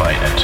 fight it.